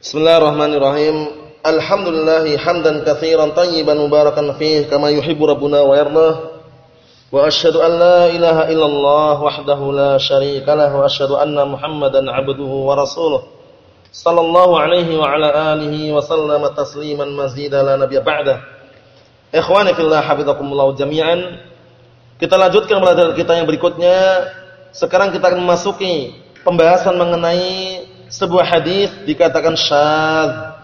Bismillahirrahmanirrahim. Alhamdulillah hamdan katsiran tayyiban mubarakan fihi kama yuhibbu rabbuna wa yardah. Wa asyhadu an la ilaha illallah wahdahu la syarika lah wa asyhadu anna Muhammadan 'abduhu wa rasuluh. Sallallahu alaihi wa ala alihi wa sallama tasliman mazida la nabiyya ba'da. Ikhwani fillah hafizakumullah jami'an. Kita lanjutkan pelajaran kita yang berikutnya. Sekarang kita akan memasuki pembahasan mengenai sebuah hadis dikatakan syadz,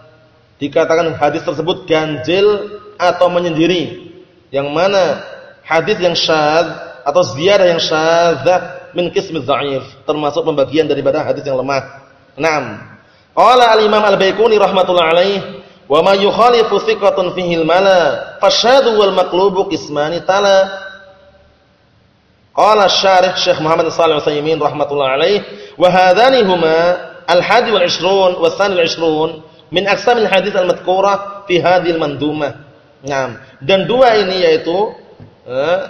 dikatakan hadis tersebut ganjil atau menyendiri. Yang mana hadis yang syadz atau ziyadah yang syadzah min qismi dhaif, termasuk pembagian daripada hadis yang lemah. Naam. Qala al-Imam Al-Baiquni rahimatullah alaih, "Wa ma yukhalifu thiqatun fihi al-mala, fasyadhu wal maqlubu qismani tala." Qala syarih Syekh Muhammad Shalih Al-Utsaimin rahimatullah alaih, "Wa hadhani huma al-hadi wal 'ishrun wa tsani al-'ishrun min aqsam al-hadits al-madhkurah fi hadhihi al-mandumah. Naam. Dan dua ini yaitu eh,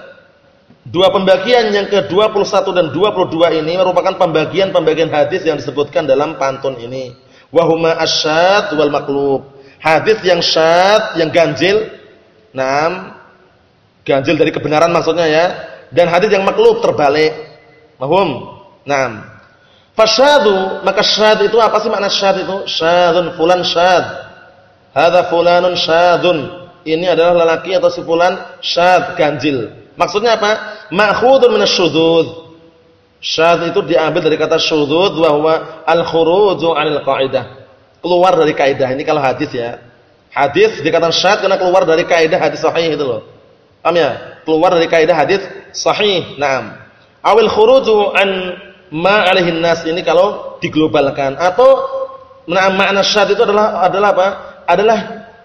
dua pembagian yang ke-21 dan 22 ini merupakan pembagian-pembagian hadis yang disebutkan dalam pantun ini. Wa huma asyad wal maqlub. Hadis yang syad, yang ganjil. Naam. Ganjil dari kebenaran maksudnya ya. Dan hadis yang maklub terbalik. Mahum. Naam. Fasyadu, maka syad itu apa sih makna syad itu? Syadun fulan syad. Hadza fulanun syadun. Ini adalah lelaki atau si fulan syad, ganjil. Maksudnya apa? Ma'khudun minasyudzudz. Syad itu diambil dari kata syudzudz wa huwa al-khuruju 'anil qa'idah. Keluar dari kaidah. Ini kalau hadis ya. Hadis dikatakan syad karena keluar dari kaidah hadis sahih itu loh. Paham ya? Keluar dari kaidah hadis sahih. Naam. Awil khuruju an ma alaihin nas ini kalau diglobalkan atau makna syad itu adalah adalah apa? Adalah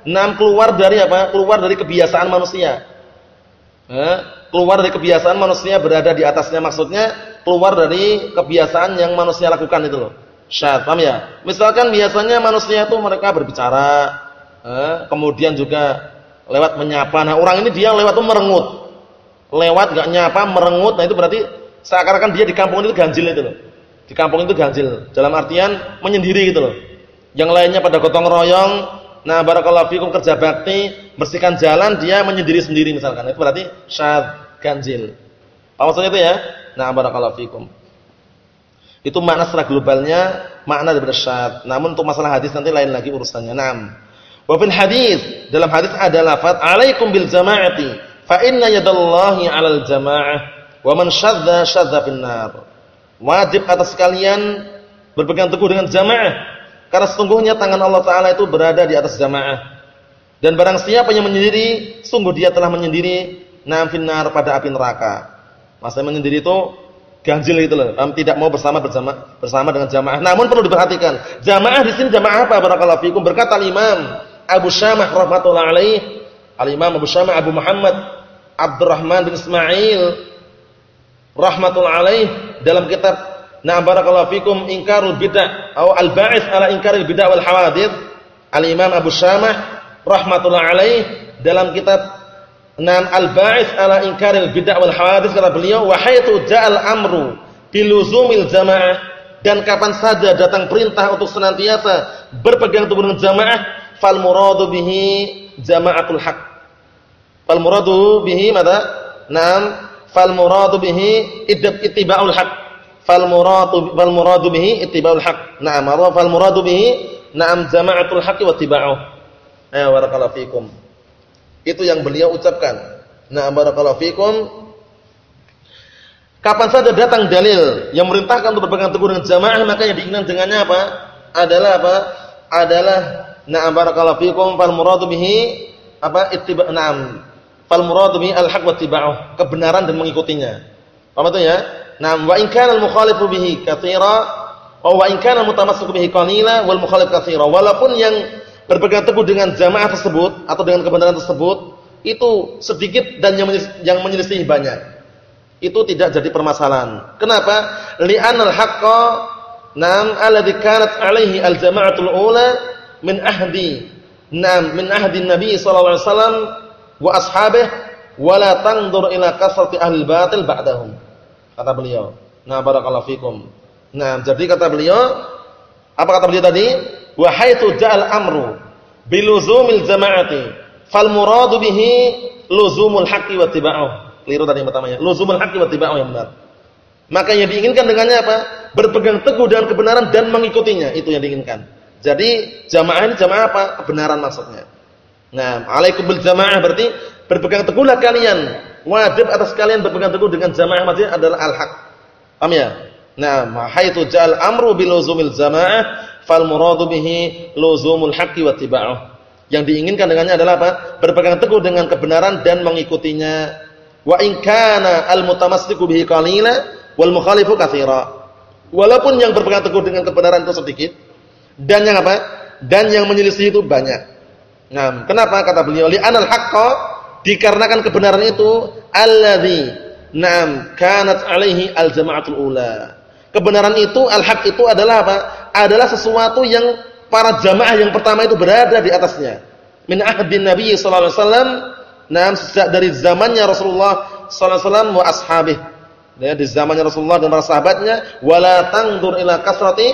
nam keluar dari apa? Keluar dari kebiasaan manusia. Eh, keluar dari kebiasaan manusia berada di atasnya maksudnya keluar dari kebiasaan yang manusia lakukan itu loh. Syad, paham ya? Misalkan biasanya manusia itu mereka berbicara, eh, kemudian juga lewat menyapa. Nah, orang ini dia lewat tuh merengut. Lewat enggak nyapa, merengut. Nah, itu berarti Seakan-akan dia di kampung itu ganjil itu loh. Di kampung itu ganjil. Dalam artian menyendiri gitu loh. Yang lainnya pada gotong royong, nah barakallahu fikum kerja bakti, bersihkan jalan, dia menyendiri sendiri misalkan. Itu berarti syad, ganjil. Apa maksudnya itu ya? Nah barakallahu fikum. Itu makna secara globalnya, makna daripada syad. Namun untuk masalah hadis nanti lain lagi urusannya. Naam. Wa fil hadis, dalam hadis ada lafaz alaikum bil jama'ati fa inna yadallahi 'alal jama'ah Wa man syadza syadza finnar. Wajib atas kalian berpegang teguh dengan jamaah karena sesungguhnya tangan Allah taala itu berada di atas jamaah. Dan barang siapa yang menyendiri, sungguh dia telah menyendiri nam finnar pada api neraka. Maksudnya menyendiri itu ganjil itu loh, tidak mau bersama bersama bersama dengan jamaah. Namun perlu diperhatikan, jamaah di sini jamaah apa? Barakallahu fikum. Berkata Imam Abu Syamah rahimatullah alaih, Al-Imam Abu Syamah Abu Muhammad Abdurrahman bin Ismail rahmatul alaih. Dalam kitab Na'am barakallahu fikum Inkarul Bid'ah atau Al-Ba'its ala Inkaril Bid'ah wal Hawadith Al-Imam Abu Syamah rahmatullah alaih. Dalam kitab Na'am Al-Ba'its ala Inkaril Bid'ah wal Hawadith kata beliau wa haitsu ja'al amru biluzumil jamaah dan kapan saja datang perintah untuk senantiasa berpegang teguh dengan jamaah fal muradu bihi jamaatul haq. Fal muradu bihi mada? Naam fal muradu bihi ittiba'ul haq. Fal muradu fal muradu bihi ittiba'ul haq. Na'am wa fal muradu bihi? Na'am jama'atul haqqi wa ittiba'uh. Ayo barakallahu fikum. Itu yang beliau ucapkan. Na'am barakallahu fikum. Kapan saja datang dalil yang merintahkan untuk berpegang teguh dengan jamaah maka yang diinginkan dengannya apa? Adalah apa? Adalah na'am barakallahu fikum fal muradu bihi apa? Ittiba' na'am fal muradu bi al haq wa kebenaran dan mengikutinya. Apa itu ya? Nah, wa in kana al mukhalifu bihi katsira wa wa in kana mutamassiku bihi qalila wal mukhalif katsira. Walaupun yang berpegang teguh dengan jamaah tersebut atau dengan kebenaran tersebut itu sedikit dan yang yang menyelisih banyak. Itu tidak jadi permasalahan. Kenapa? Li'anal haqqa nam alladhi kanat alaihi al jama'atul ula min ahdi nam min ahdi Nabi sallallahu alaihi wasallam wa ashabih wa la tanzur ila kasrati ahli batil ba'dahum. Kata beliau. Nah, barakallahu fikum. Nah, jadi kata beliau apa kata beliau tadi? wa haitsu ja'al amru biluzumil jama'ati fal muradu bihi luzumul haqqi wa tiba'uh. Keliru tadi yang pertamanya. Luzumul haqqi wa tiba'uh yang benar. Maka yang diinginkan dengannya apa? Berpegang teguh dengan kebenaran dan mengikutinya. Itu yang diinginkan. Jadi jamaah ini jamaah apa? Kebenaran maksudnya. Nah, alaikum bil jamaah berarti berpegang teguhlah kalian. Wajib atas kalian berpegang teguh dengan jamaah masjid adalah al-haq. Paham ya? Nah, haitsu ja'al amru bil luzumil jamaah fal muradu bihi luzumul haqqi wa tiba'uh. Yang diinginkan dengannya adalah apa? Berpegang teguh dengan kebenaran dan mengikutinya. Wa in kana al mutamassiku bihi qalila wal mukhalifu katsira. Walaupun yang berpegang teguh dengan kebenaran itu sedikit dan yang apa? Dan yang menyelisih itu banyak. Nah, kenapa kata beliau li anal haqqo dikarenakan kebenaran itu alladzi na'am kanat alaihi al jama'atul ula. Kebenaran itu al-haq itu adalah apa? Adalah sesuatu yang para jamaah yang pertama itu berada di atasnya. Min ahdin Nabi sallallahu alaihi wasallam, na'am sejak dari zamannya Rasulullah sallallahu alaihi wasallam wa ashabih. Ya, di zamannya Rasulullah dan para sahabatnya, wala tangdur ila kasrati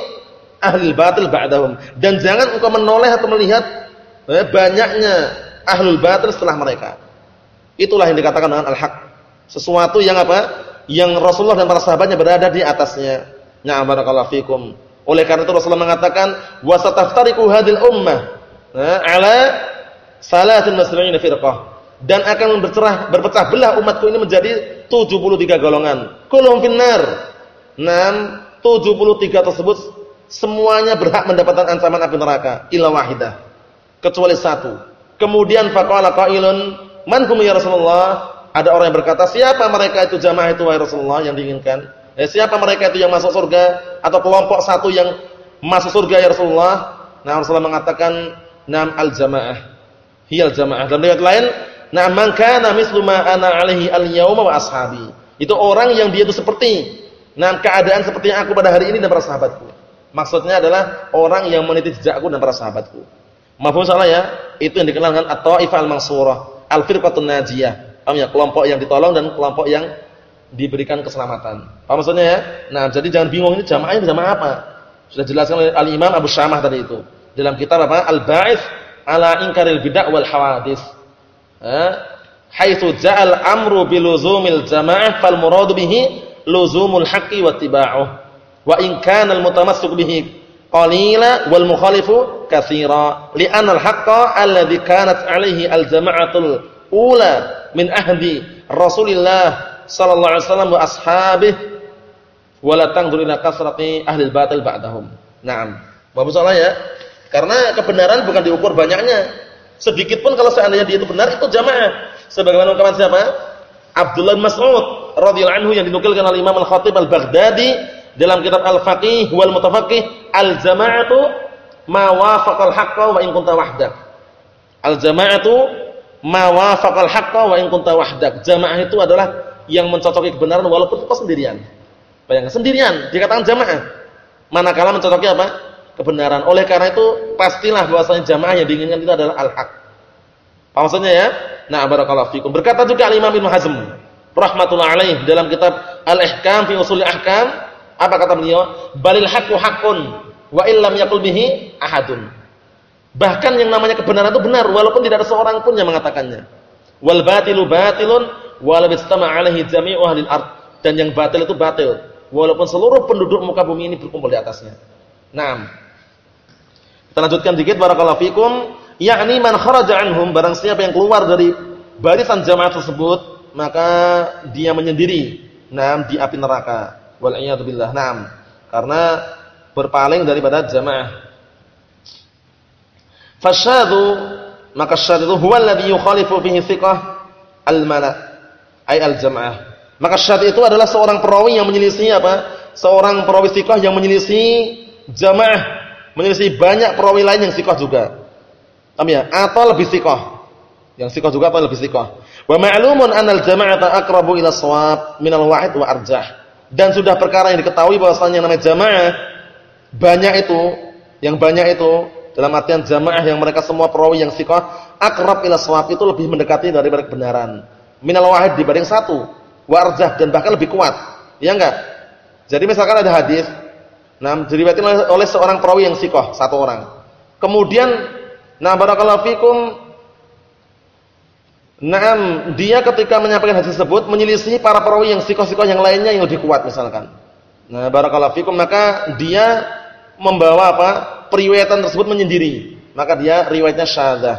ahli batil ba'dahum. Dan jangan engkau menoleh atau melihat eh, banyaknya ahlul batil setelah mereka. Itulah yang dikatakan dengan al-haq. Sesuatu yang apa? Yang Rasulullah dan para sahabatnya berada di atasnya. Na'am barakallahu fikum. Oleh karena itu Rasulullah mengatakan, "Wa sataftariqu hadhil ummah eh, ala salatin masra'in firqah." Dan akan bercerah berpecah belah umatku ini menjadi 73 golongan. Kulluhum finnar. 6 73 tersebut semuanya berhak mendapatkan ancaman api neraka illa wahidah kecuali satu. Kemudian faqala qailun, "Man hum ya Rasulullah?" Ada orang yang berkata, "Siapa mereka itu jamaah itu wahai Rasulullah yang diinginkan?" Eh, siapa mereka itu yang masuk surga atau kelompok satu yang masuk surga ya Rasulullah? Nah, Rasulullah mengatakan, "Nam al-jamaah." Hiyal jamaah. Dan riwayat lain, "Nah, man kana mislu ma ana alaihi al-yauma wa ashabi." Itu orang yang dia itu seperti nah keadaan seperti aku pada hari ini dan para sahabatku. Maksudnya adalah orang yang meniti jejakku dan para sahabatku. Mafhum salah ya? Itu yang dikenal dengan at-taifah al-mansurah, al-firqatun najiyah. Paham ya? Kelompok yang ditolong dan kelompok yang diberikan keselamatan. Paham maksudnya ya? Nah, jadi jangan bingung ini jamaah ini jamaah apa? Sudah jelaskan oleh Al-Imam Abu Syamah tadi itu. Dalam kitab apa? Al-Ba'its ala inkaril bid'ah wal hawadits. Eh? Haitsu ja'al amru biluzumil jamaah fal muradu bihi luzumul haqqi wattiba'uh. Wa in kana al-mutamassik bihi qalila wal mukhalifu katsira li'anna al-haqqa alladhi kanat 'alaihi al-jama'atul ula min ahdi Rasulillah sallallahu alaihi wasallam wa ashabih wala tangdur ila kasrati ahli al-batil ba'dahum. Naam. Bapak salah ya? Karena kebenaran bukan diukur banyaknya. Sedikit pun kalau seandainya dia itu benar itu jamaah. Sebagaimana ungkapan siapa? Abdullah Mas'ud radhiyallahu anhu yang dinukilkan oleh Imam Al-Khatib Al-Baghdadi dalam kitab Al-Faqih wal Mutafaqih al-jama'atu ma haqqa wa in kunta wahdak. Al-jama'atu ma haqqa wa in kunta wahdak. Jamaah itu adalah yang mencocoki kebenaran walaupun kau sendirian. Bayangkan sendirian dikatakan jamaah. Manakala mencocoki apa? Kebenaran. Oleh karena itu pastilah bahwasanya jamaah yang diinginkan itu adalah al-haq. Apa maksudnya ya? Nah, barakallahu fikum. Berkata juga Al-Imam Ibnu Hazm rahmatullah alaih dalam kitab Al-Ihkam fi Ushul Ahkam, apa kata beliau? Balil haqqu haqqun wa illam yaqul bihi ahadun. Bahkan yang namanya kebenaran itu benar walaupun tidak ada seorang pun yang mengatakannya. Wal batilu batilun walau istama' alaihi jami'u ahlil ard. Dan yang batil itu batil walaupun seluruh penduduk muka bumi ini berkumpul di atasnya. Naam. Kita lanjutkan dikit barakallahu fikum, yakni man kharaja anhum barang siapa yang keluar dari barisan jamaah tersebut, maka dia menyendiri naam di api neraka. Wal billah. Naam. Karena berpaling daripada jamaah. Fasyadu maka syadz itu huwa alladhi yukhalifu fihi thiqah al-mala ay al-jamaah. Maka syadz itu adalah seorang perawi yang menyelisih apa? Seorang perawi thiqah yang menyelisih jamaah, menyelisih banyak perawi lain yang thiqah juga. Paham ya? Atau lebih thiqah. Yang thiqah juga atau lebih thiqah. Wa ma'lumun anna al-jama'ata aqrabu ila shawab min al-wahid wa arjah. Dan sudah perkara yang diketahui bahwasanya namanya jamaah banyak itu, yang banyak itu dalam artian jamaah yang mereka semua perawi yang sikoh akrab ila shawab itu lebih mendekati daripada kebenaran. Minal wahid dibanding satu, warjah dan bahkan lebih kuat. Ya enggak? Jadi misalkan ada hadis, nah diriwayatkan oleh, oleh seorang perawi yang sikoh, satu orang. Kemudian nah barakallahu fikum Naam, dia ketika menyampaikan hadis tersebut menyelisih para perawi yang sikoh-sikoh yang lainnya yang lebih kuat misalkan. Nah, barakallahu fikum maka dia membawa apa? periwayatan tersebut menyendiri. Maka dia riwayatnya syadzah.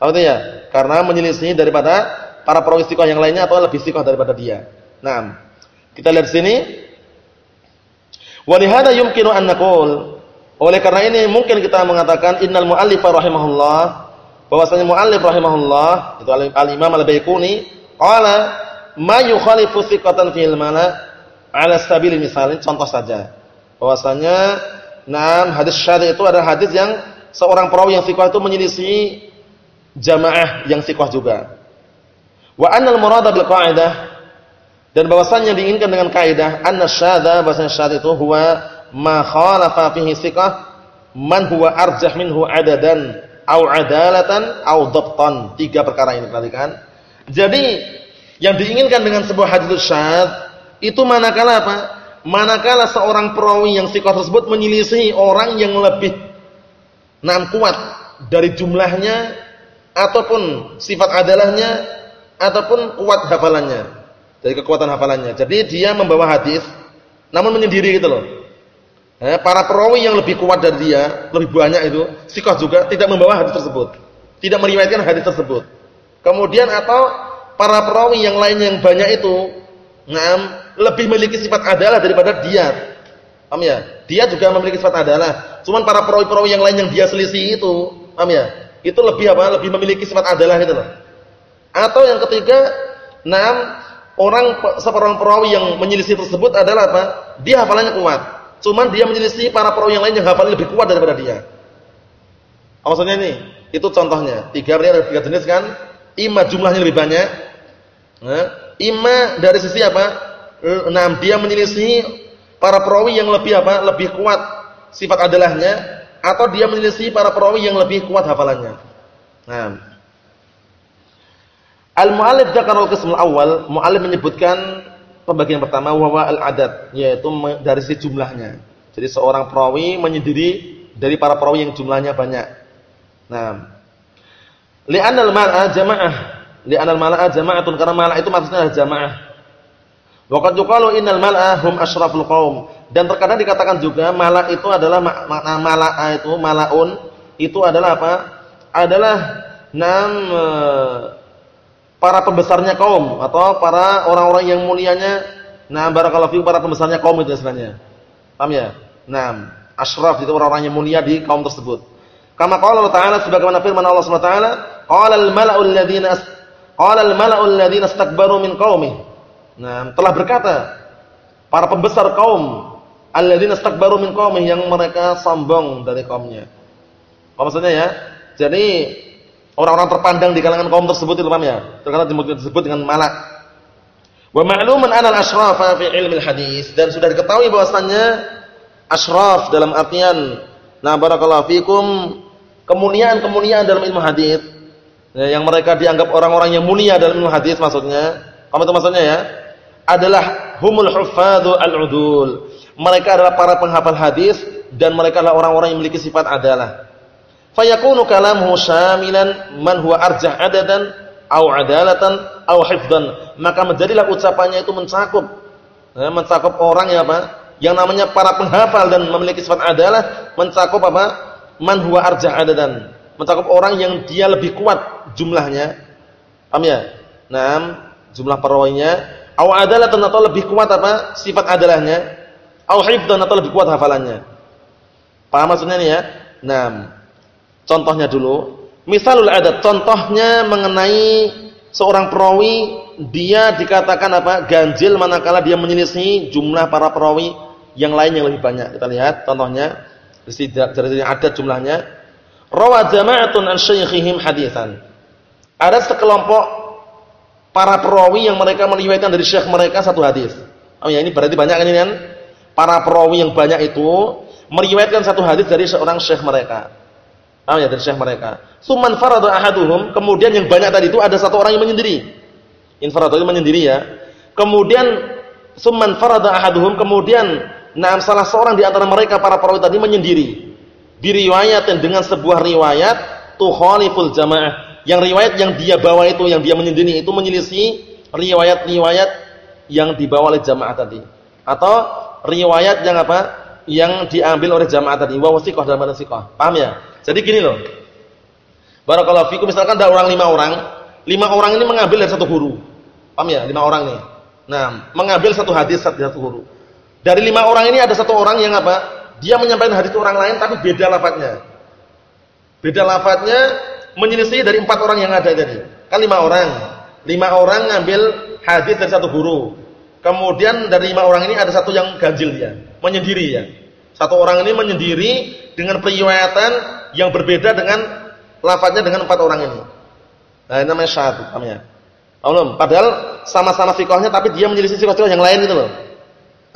Paham ya? Karena menyelisih daripada para perawi sikoh yang lainnya atau lebih sikoh daripada dia. Nah, kita lihat sini. Wa lihada yumkinu an naqul. Oleh karena ini mungkin kita mengatakan innal muallif rahimahullah bahwasanya muallif rahimahullah itu al-Imam Al-Baiquni qala ma yukhalifu thiqatan fil mala ala sabil misalnya contoh saja. Bahwasanya nah hadis syadz itu adalah hadis yang seorang perawi yang thiqah itu menyelisih jamaah yang thiqah juga. Wa annal murada bil qa'idah dan bahwasanya diinginkan dengan kaidah anna syadza bahwasanya syadz itu huwa ma khalafa fihi thiqah man huwa arjah minhu adadan au adalatan au dhabtan. Tiga perkara ini perhatikan. Jadi yang diinginkan dengan sebuah hadis syadz itu manakala apa? Manakala seorang perawi yang sikoh tersebut menyelisihi orang yang lebih enam kuat dari jumlahnya ataupun sifat adalahnya ataupun kuat hafalannya dari kekuatan hafalannya. Jadi dia membawa hadis namun menyendiri gitu loh. Eh, para perawi yang lebih kuat dari dia, lebih banyak itu, sikoh juga tidak membawa hadis tersebut. Tidak meriwayatkan hadis tersebut. Kemudian atau para perawi yang lain yang banyak itu, ngam, lebih memiliki sifat adalah daripada dia. Paham ya? Dia juga memiliki sifat adalah. Cuman para perawi-perawi yang lain yang dia selisih itu, paham ya? Itu lebih apa? Lebih memiliki sifat adalah loh. Atau yang ketiga, enam orang seorang perawi yang menyelisih tersebut adalah apa? Dia hafalannya kuat Cuman dia menyelisih para perawi yang lain yang hafal lebih kuat daripada dia. Maksudnya ini? Itu contohnya. Tiga berarti ada tiga jenis kan? Ima jumlahnya lebih banyak. Nah, ima dari sisi apa? Nah, dia menyelisih para perawi yang lebih apa? Lebih kuat sifat adalahnya atau dia menyelisih para perawi yang lebih kuat hafalannya. Nah, Al-Mu'allif dzakarul qism al-awwal, mu'allif menyebutkan pembagian pertama wawa al-adat, yaitu dari sisi jumlahnya. Jadi seorang perawi menyendiri dari para perawi yang jumlahnya banyak. Nah, li'anal mal'a jamaah. Li'anal mal'a jama'atun karena mal'a itu maksudnya adalah jamaah. Waqad yuqalu innal mal'a hum asyraful qaum. Dan terkadang dikatakan juga mal'a itu adalah makna mala'a itu malaun itu adalah apa? Adalah nam para pembesarnya kaum atau para orang-orang yang mulianya nah barakallahu fiikum para pembesarnya kaum itu istilahnya. Paham ya? Nah, asyraf itu orang-orang yang mulia di kaum tersebut. Kama qala Allah Ta'ala sebagaimana firman Allah Subhanahu wa taala, qala al-mala'u alladziina qala al-mala'u alladziina istakbaru min qaumi. Nah, telah berkata para pembesar kaum alladziina istakbaru min qaumi yang mereka sombong dari kaumnya. Apa maksudnya ya? Jadi orang-orang terpandang di kalangan kaum tersebut itu paham ya? Terkadang disebut dengan malak. Wa ma'lumun anal asyrafa fi ilmi hadis dan sudah diketahui bahwasannya asyraf dalam artian nah barakallahu fikum kemuliaan-kemuliaan dalam ilmu hadis ya, yang mereka dianggap orang-orang yang mulia dalam ilmu hadis maksudnya. Apa itu maksudnya ya? Adalah humul huffadhu al-udul. Mereka adalah para penghafal hadis dan mereka adalah orang-orang yang memiliki sifat adalah fayakunu kalamuhu syamilan man huwa arjah adadan au adalatan au hifdan. Maka menjadilah ucapannya itu mencakup. Ya, mencakup orang ya apa yang namanya para penghafal dan memiliki sifat adalah mencakup apa? Man huwa arjah adadan. Mencakup orang yang dia lebih kuat jumlahnya. Paham ya? Nah jumlah perawinya. Au adalatan atau lebih kuat apa? Sifat adalahnya. Au hifdan atau lebih kuat hafalannya. Paham maksudnya ini ya? Nah Contohnya dulu, misalul adat, contohnya mengenai seorang perawi dia dikatakan apa? ganjil manakala dia menyelisih jumlah para perawi yang lain yang lebih banyak. Kita lihat contohnya dari adat jumlahnya. Rawa jama'atun an syaikhihim haditsan. Ada sekelompok para perawi yang mereka meriwayatkan dari syekh mereka satu hadis. Oh ya, ini berarti banyak kan ini kan? Para perawi yang banyak itu meriwayatkan satu hadis dari seorang syekh mereka. Ah ya dari syekh mereka. Suman faradu ahaduhum, kemudian yang banyak tadi itu ada satu orang yang menyendiri. Infaradu itu menyendiri ya. Kemudian suman faradu ahaduhum, kemudian nah salah seorang di antara mereka para perawi tadi menyendiri. biriwayatin dengan sebuah riwayat tukhaliful jamaah. Yang riwayat yang dia bawa itu yang dia menyendiri itu menyelisih riwayat-riwayat yang dibawa oleh jamaah tadi. Atau riwayat yang apa? Yang diambil oleh jamaah tadi. Wa wasiqah dalam wasiqah. Paham ya? Jadi gini loh. Barakallahu fikum misalkan ada orang lima orang, lima orang ini mengambil dari satu guru. Paham ya? Lima orang nih. Nah, mengambil satu hadis satu guru. Dari lima orang ini ada satu orang yang apa? Dia menyampaikan hadis orang lain tapi beda lafadznya. Beda lafadznya menyelisih dari empat orang yang ada tadi. Kan lima orang. Lima orang ngambil hadis dari satu guru. Kemudian dari lima orang ini ada satu yang ganjil dia, menyendiri ya. Satu orang ini menyendiri dengan periwayatan yang berbeda dengan lafadznya dengan empat orang ini. Nah, ini namanya syahid namanya. Paham Padahal sama-sama fikohnya tapi dia menyelisih fikoh yang lain gitu loh.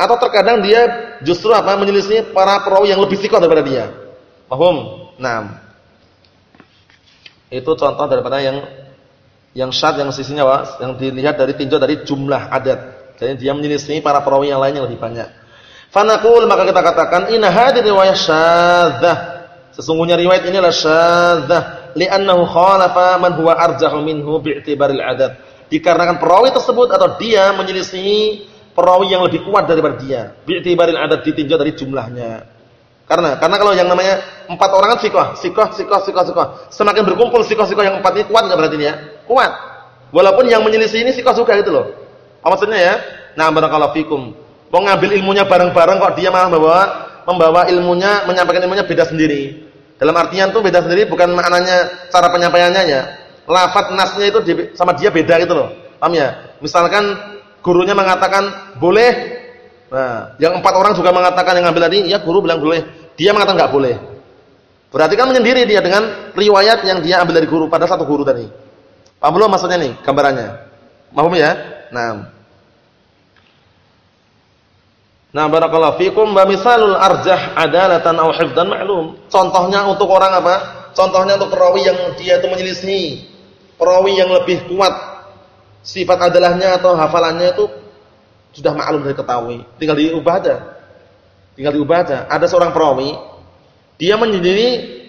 Atau terkadang dia justru apa menyelisih para perawi yang lebih fikoh daripada dia. Paham? Nah. Itu contoh daripada yang yang syad yang sisinya apa? Yang dilihat dari tinjau dari jumlah adat. Jadi dia menyelisih para perawi yang lain yang lebih banyak. Fanaqul maka kita katakan inna hadhihi riwayat syadzah. Sesungguhnya riwayat ini adalah syadzah li'annahu khalafa man huwa arjahu minhu bi'tibaril adat dikarenakan perawi tersebut atau dia menyelisihi perawi yang lebih kuat daripada dia. Bi'tibaril adat ditinjau dari jumlahnya. Karena karena kalau yang namanya empat orang kan sikoh, sikoh, sikoh, sikoh, sikoh. Semakin berkumpul sikoh-sikoh yang empat ini kuat nggak berarti ya? Kuat. Walaupun yang menyelisih ini sikoh juga gitu loh. Apa maksudnya ya? Nah, barakallahu fikum. Mau ngambil ilmunya bareng-bareng kok dia malah membawa membawa ilmunya, menyampaikan ilmunya beda sendiri. Dalam artian tuh beda sendiri bukan maknanya cara penyampaiannya ya lafaz nasnya itu sama dia beda gitu loh. Paham ya? Misalkan gurunya mengatakan boleh. Nah, yang empat orang juga mengatakan yang ngambil tadi, ya guru bilang boleh. Dia mengatakan enggak boleh. Berarti kan menyendiri dia dengan riwayat yang dia ambil dari guru pada satu guru tadi. Paham belum maksudnya nih gambarannya? Paham ya? Nah. Nah, barakallahu fikum wa misalul arjah adalatan aw hifdhan ma'lum. Contohnya untuk orang apa? Contohnya untuk perawi yang dia itu menyelisih perawi yang lebih kuat sifat adalahnya atau hafalannya itu sudah maklum dari ketahui. Tinggal diubah aja. Tinggal diubah aja. Ada seorang perawi, dia menyendiri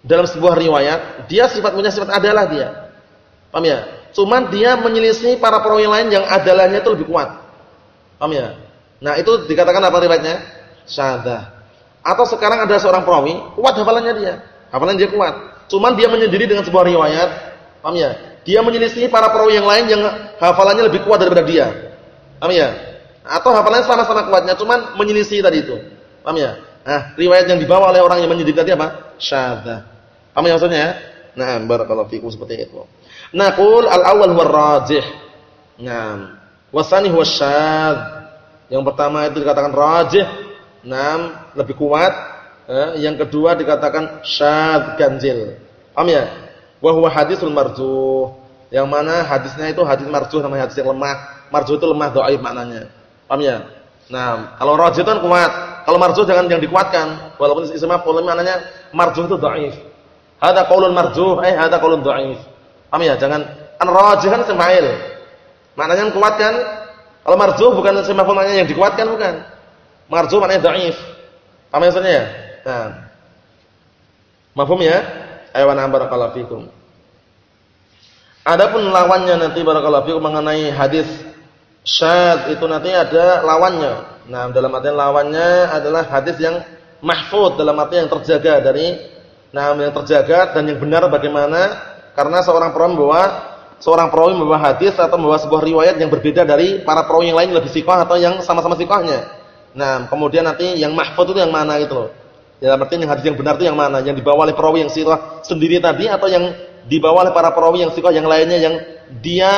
dalam sebuah riwayat, dia sifat punya sifat adalah dia. Paham ya? Cuman dia menyelisih para perawi lain yang adalahnya itu lebih kuat. Paham ya? Nah, itu dikatakan apa riwayatnya? Syadah. Atau sekarang ada seorang perawi, kuat hafalannya dia. Hafalannya dia kuat. Cuman dia menyendiri dengan sebuah riwayat, Paham ya? Dia menyelisih para perawi yang lain yang hafalannya lebih kuat daripada dia. Paham ya? Atau hafalannya sama-sama kuatnya, cuman menyelisih tadi itu. Paham ya? Nah, riwayat yang dibawa oleh orang yang menyelisih tadi apa? Syadzah. Paham ya maksudnya ya? Nah, barakallahu fikum seperti itu. Naqul al-awwal huwa rajih. Naam. Wasani huwa syadz. Yang pertama itu dikatakan rajih. Naam, lebih kuat. Eh, yang kedua dikatakan syadz ganjil. Paham ya? wa huwa hadisul marjuh. Yang mana hadisnya itu hadis marjuh namanya hadis yang lemah. Marjuh itu lemah dhaif maknanya. Paham ya? Nah, kalau rajih itu kan kuat. Kalau marjuh jangan yang dikuatkan. Walaupun isim maf'ul maknanya marjuh itu dhaif. Hada qaulun marjuh, eh hada qaulun dhaif. Paham ya? Jangan an rajih kan semail. Maknanya yang kuatkan. Kalau marjuh bukan maknanya yang dikuatkan bukan. Marjuh maknanya dhaif. Ya maksudnya? Nah. Mafhum ya? Ayo barakallahu fikum. Adapun lawannya nanti barakallahu fikum mengenai hadis syad itu nanti ada lawannya. Nah, dalam artian lawannya adalah hadis yang mahfud dalam arti yang terjaga dari nah yang terjaga dan yang benar bagaimana karena seorang perawi membawa seorang perawi membawa hadis atau membawa sebuah riwayat yang berbeda dari para perawi yang lain lebih sikoh atau yang sama-sama sikohnya. Nah, kemudian nanti yang mahfud itu yang mana gitu loh. Dalam artian yang hadis yang benar itu yang mana? Yang dibawa oleh perawi yang sirah sendiri tadi atau yang dibawa oleh para perawi yang sirah yang lainnya yang dia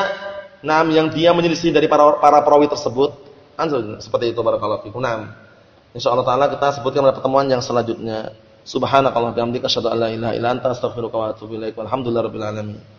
nam yang dia menyelisih dari para para perawi tersebut? Kan seperti itu barakallahu fikum. Naam. Insyaallah taala kita sebutkan pada pertemuan yang selanjutnya. Subhanakallah bihamdika asyhadu an la ilaha illa anta astaghfiruka wa atubu ilaik. Walhamdulillahirabbil alamin.